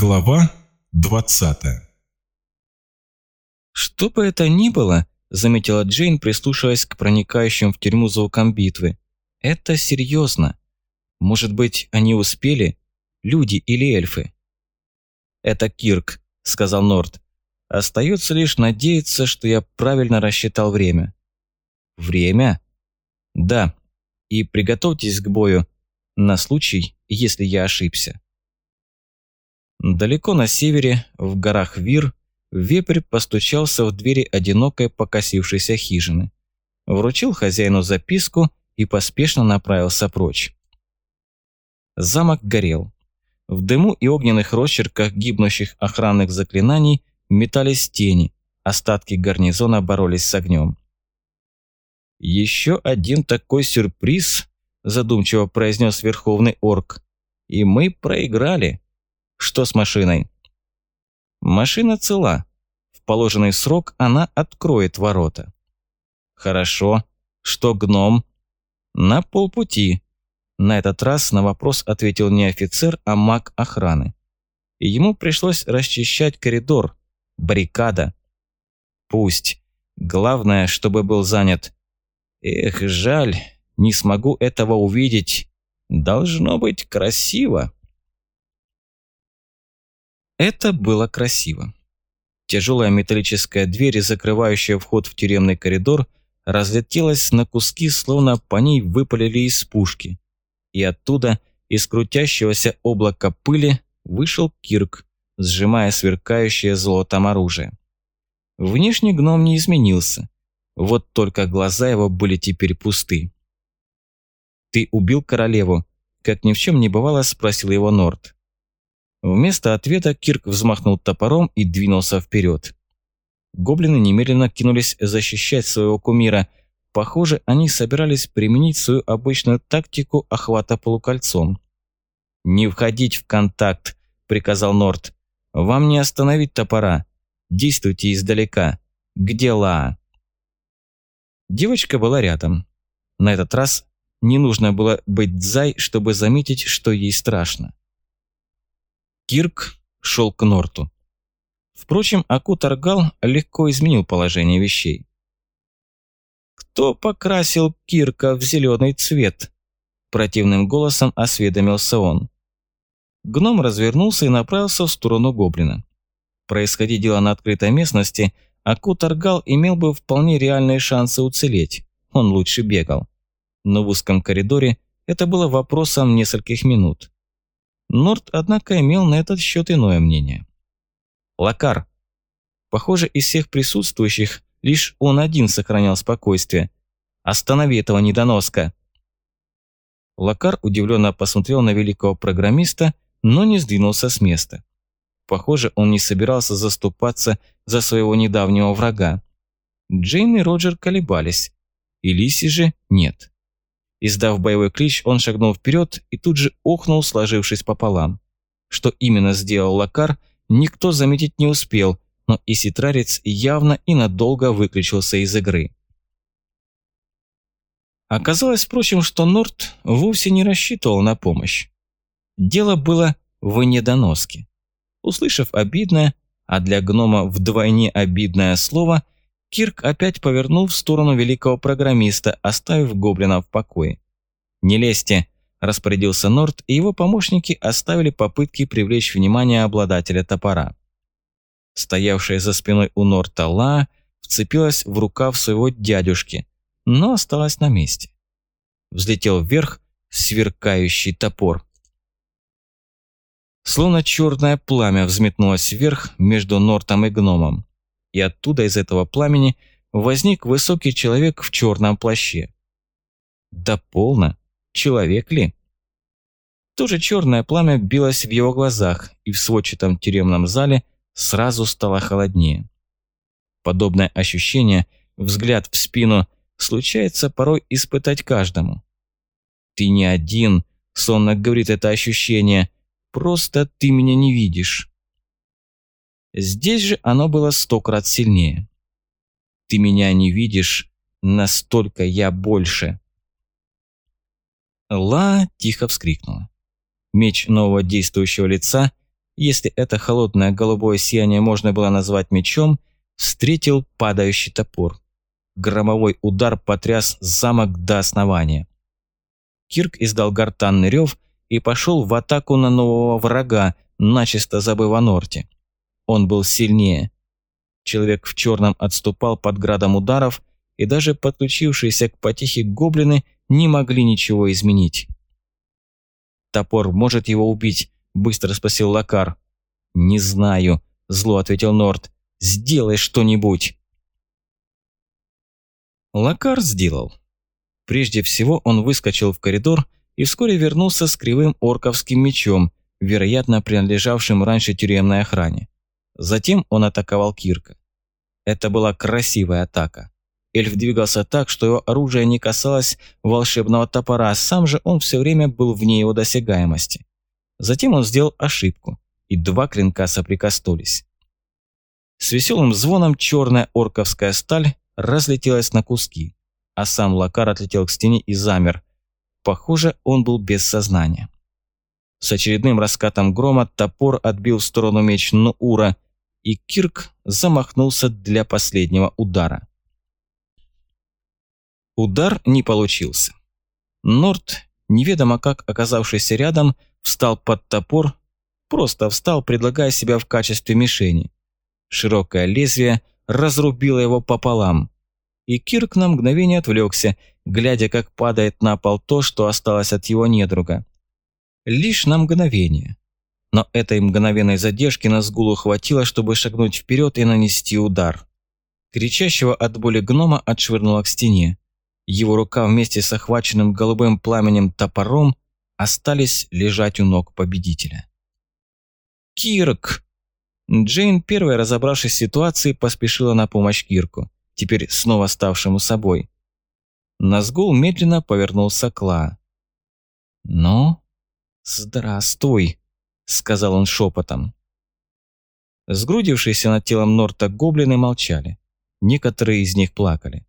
Глава 20 «Что бы это ни было», – заметила Джейн, прислушиваясь к проникающим в тюрьму звукам битвы, – «это серьезно. Может быть, они успели? Люди или эльфы?» «Это Кирк», – сказал Норд. «Остается лишь надеяться, что я правильно рассчитал время». «Время?» «Да. И приготовьтесь к бою на случай, если я ошибся». Далеко на севере, в горах Вир, вепрь постучался в двери одинокой покосившейся хижины. Вручил хозяину записку и поспешно направился прочь. Замок горел. В дыму и огненных росчерках гибнущих охранных заклинаний метались тени, остатки гарнизона боролись с огнем. «Еще один такой сюрприз», – задумчиво произнес Верховный Орк, – «и мы проиграли». Что с машиной? Машина цела. В положенный срок она откроет ворота. Хорошо. Что гном? На полпути. На этот раз на вопрос ответил не офицер, а маг охраны. И ему пришлось расчищать коридор. Баррикада. Пусть. Главное, чтобы был занят. Эх, жаль, не смогу этого увидеть. Должно быть красиво. Это было красиво. Тяжелая металлическая дверь, закрывающая вход в тюремный коридор, разлетелась на куски, словно по ней выпалили из пушки. И оттуда, из крутящегося облака пыли, вышел Кирк, сжимая сверкающее золотом оружие. Внешне гном не изменился, вот только глаза его были теперь пусты. «Ты убил королеву?» – как ни в чем не бывало, спросил его Норд. Вместо ответа Кирк взмахнул топором и двинулся вперед. Гоблины немедленно кинулись защищать своего кумира. Похоже, они собирались применить свою обычную тактику охвата полукольцом. «Не входить в контакт», – приказал Норт. «Вам не остановить топора. Действуйте издалека. Где Лаа?» Девочка была рядом. На этот раз не нужно было быть дзай, чтобы заметить, что ей страшно. Кирк шел к Норту. Впрочем, Аку Таргал легко изменил положение вещей. «Кто покрасил Кирка в зеленый цвет?» Противным голосом осведомился он. Гном развернулся и направился в сторону гоблина. Происходи дело на открытой местности, Аку Таргал имел бы вполне реальные шансы уцелеть. Он лучше бегал. Но в узком коридоре это было вопросом нескольких минут. Норт, однако, имел на этот счет иное мнение. Лакар. Похоже, из всех присутствующих лишь он один сохранял спокойствие. «Останови этого недоноска!» Лакар удивленно посмотрел на великого программиста, но не сдвинулся с места. Похоже, он не собирался заступаться за своего недавнего врага. Джейн и Роджер колебались, и Лиси же нет. Издав боевой клич, он шагнул вперед и тут же охнул, сложившись пополам. Что именно сделал Лакар, никто заметить не успел, но Иситрарец явно и надолго выключился из игры. Оказалось, впрочем, что Норт вовсе не рассчитывал на помощь. Дело было в недоноске. Услышав обидное, а для гнома вдвойне обидное слово – Кирк опять повернул в сторону великого программиста, оставив гоблина в покое. «Не лезьте!» – распорядился Норт, и его помощники оставили попытки привлечь внимание обладателя топора. Стоявшая за спиной у Норта Ла вцепилась в рукав своего дядюшки, но осталась на месте. Взлетел вверх сверкающий топор. Словно черное пламя взметнулось вверх между Нортом и гномом и оттуда из этого пламени возник высокий человек в черном плаще. Да полно, человек ли? То же черное пламя билось в его глазах, и в сводчатом тюремном зале сразу стало холоднее. Подобное ощущение, взгляд в спину, случается порой испытать каждому. «Ты не один», — сонно говорит это ощущение, — «просто ты меня не видишь». Здесь же оно было сто крат сильнее. «Ты меня не видишь, настолько я больше». Ла тихо вскрикнула. Меч нового действующего лица если это холодное голубое сияние можно было назвать мечом, встретил падающий топор. Громовой удар потряс замок до основания. Кирк издал гортанный рев и пошел в атаку на нового врага, начисто забыв о Норте. Он был сильнее. Человек в черном отступал под градом ударов, и даже подключившиеся к потехе гоблины не могли ничего изменить. «Топор может его убить?» – быстро спросил Лакар. «Не знаю», – зло ответил Норт. «Сделай что-нибудь». Лакар сделал. Прежде всего он выскочил в коридор и вскоре вернулся с кривым орковским мечом, вероятно, принадлежавшим раньше тюремной охране. Затем он атаковал Кирка. Это была красивая атака. Эльф двигался так, что его оружие не касалось волшебного топора, а сам же он все время был вне его досягаемости. Затем он сделал ошибку, и два клинка соприкоснулись. С веселым звоном черная орковская сталь разлетелась на куски, а сам Лакар отлетел к стене и замер. Похоже, он был без сознания. С очередным раскатом грома топор отбил в сторону меч Нуура, и Кирк замахнулся для последнего удара. Удар не получился. Норт, неведомо как оказавшийся рядом, встал под топор, просто встал, предлагая себя в качестве мишени. Широкое лезвие разрубило его пополам, и Кирк на мгновение отвлекся, глядя, как падает на пол то, что осталось от его недруга. Лишь на мгновение. Но этой мгновенной задержки на сгулу хватило, чтобы шагнуть вперед и нанести удар. Кричащего от боли гнома отшвырнуло к стене. Его рука вместе с охваченным голубым пламенем топором остались лежать у ног победителя. «Кирк!» Джейн, первая разобравшись в ситуации, поспешила на помощь Кирку, теперь снова ставшему собой. Назгул медленно повернулся к Ла. «Ну, здравствуй», — сказал он шепотом. Сгрудившиеся над телом Норта гоблины молчали. Некоторые из них плакали.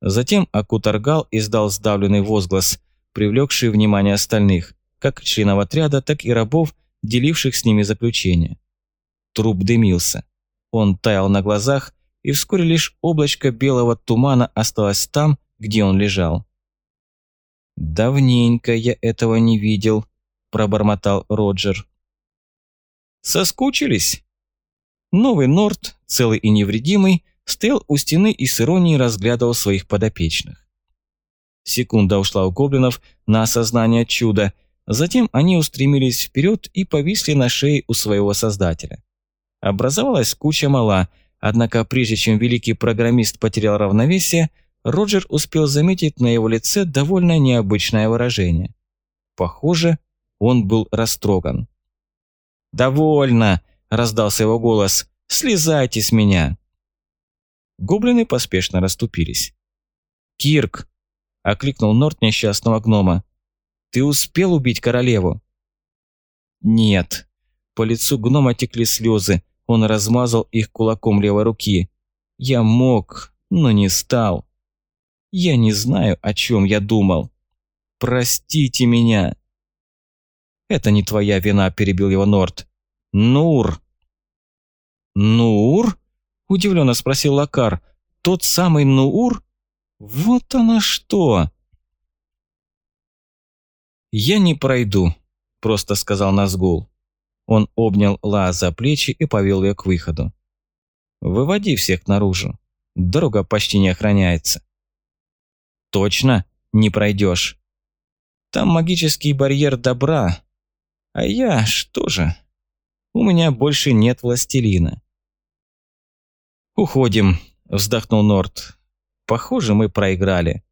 Затем Акутаргал издал сдавленный возглас, привлекший внимание остальных, как членов отряда, так и рабов, деливших с ними заключение. Труп дымился. Он таял на глазах, и вскоре лишь облачко белого тумана осталось там, где он лежал. «Давненько я этого не видел», – пробормотал Роджер. «Соскучились?» Новый Норт, целый и невредимый, стоял у стены и с иронией разглядывал своих подопечных. Секунда ушла у гоблинов на осознание чуда, затем они устремились вперед и повисли на шее у своего создателя. Образовалась куча мала, однако прежде чем великий программист потерял равновесие, Роджер успел заметить на его лице довольно необычное выражение. Похоже, он был растроган. «Довольно!» – раздался его голос. «Слезайте с меня!» Гоблины поспешно расступились. «Кирк!» окликнул Норт несчастного гнома. «Ты успел убить королеву?» «Нет». По лицу гнома текли слезы, он размазал их кулаком левой руки. «Я мог, но не стал. Я не знаю, о чем я думал. Простите меня». «Это не твоя вина», – перебил его Норт. «Нур». «Нур?» – удивленно спросил Лакар. «Тот самый Нуур?» Вот оно что! «Я не пройду», – просто сказал Назгул. Он обнял Ла за плечи и повел ее к выходу. «Выводи всех наружу. Дорога почти не охраняется». «Точно не пройдешь. Там магический барьер добра. А я что же? У меня больше нет властелина». «Уходим», – вздохнул Норт. Похоже, мы проиграли.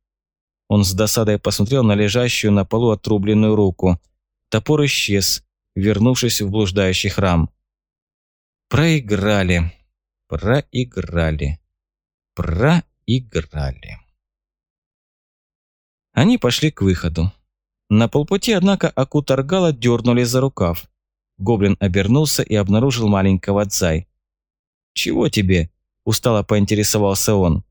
Он с досадой посмотрел на лежащую на полу отрубленную руку. Топор исчез, вернувшись в блуждающий храм. Проиграли. Проиграли. Проиграли. Они пошли к выходу. На полпути, однако, Акутаргала дернули за рукав. Гоблин обернулся и обнаружил маленького Дзай. «Чего тебе?» – устало поинтересовался он.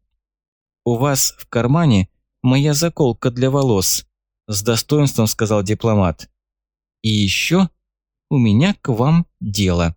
«У вас в кармане моя заколка для волос», – с достоинством сказал дипломат. «И еще у меня к вам дело».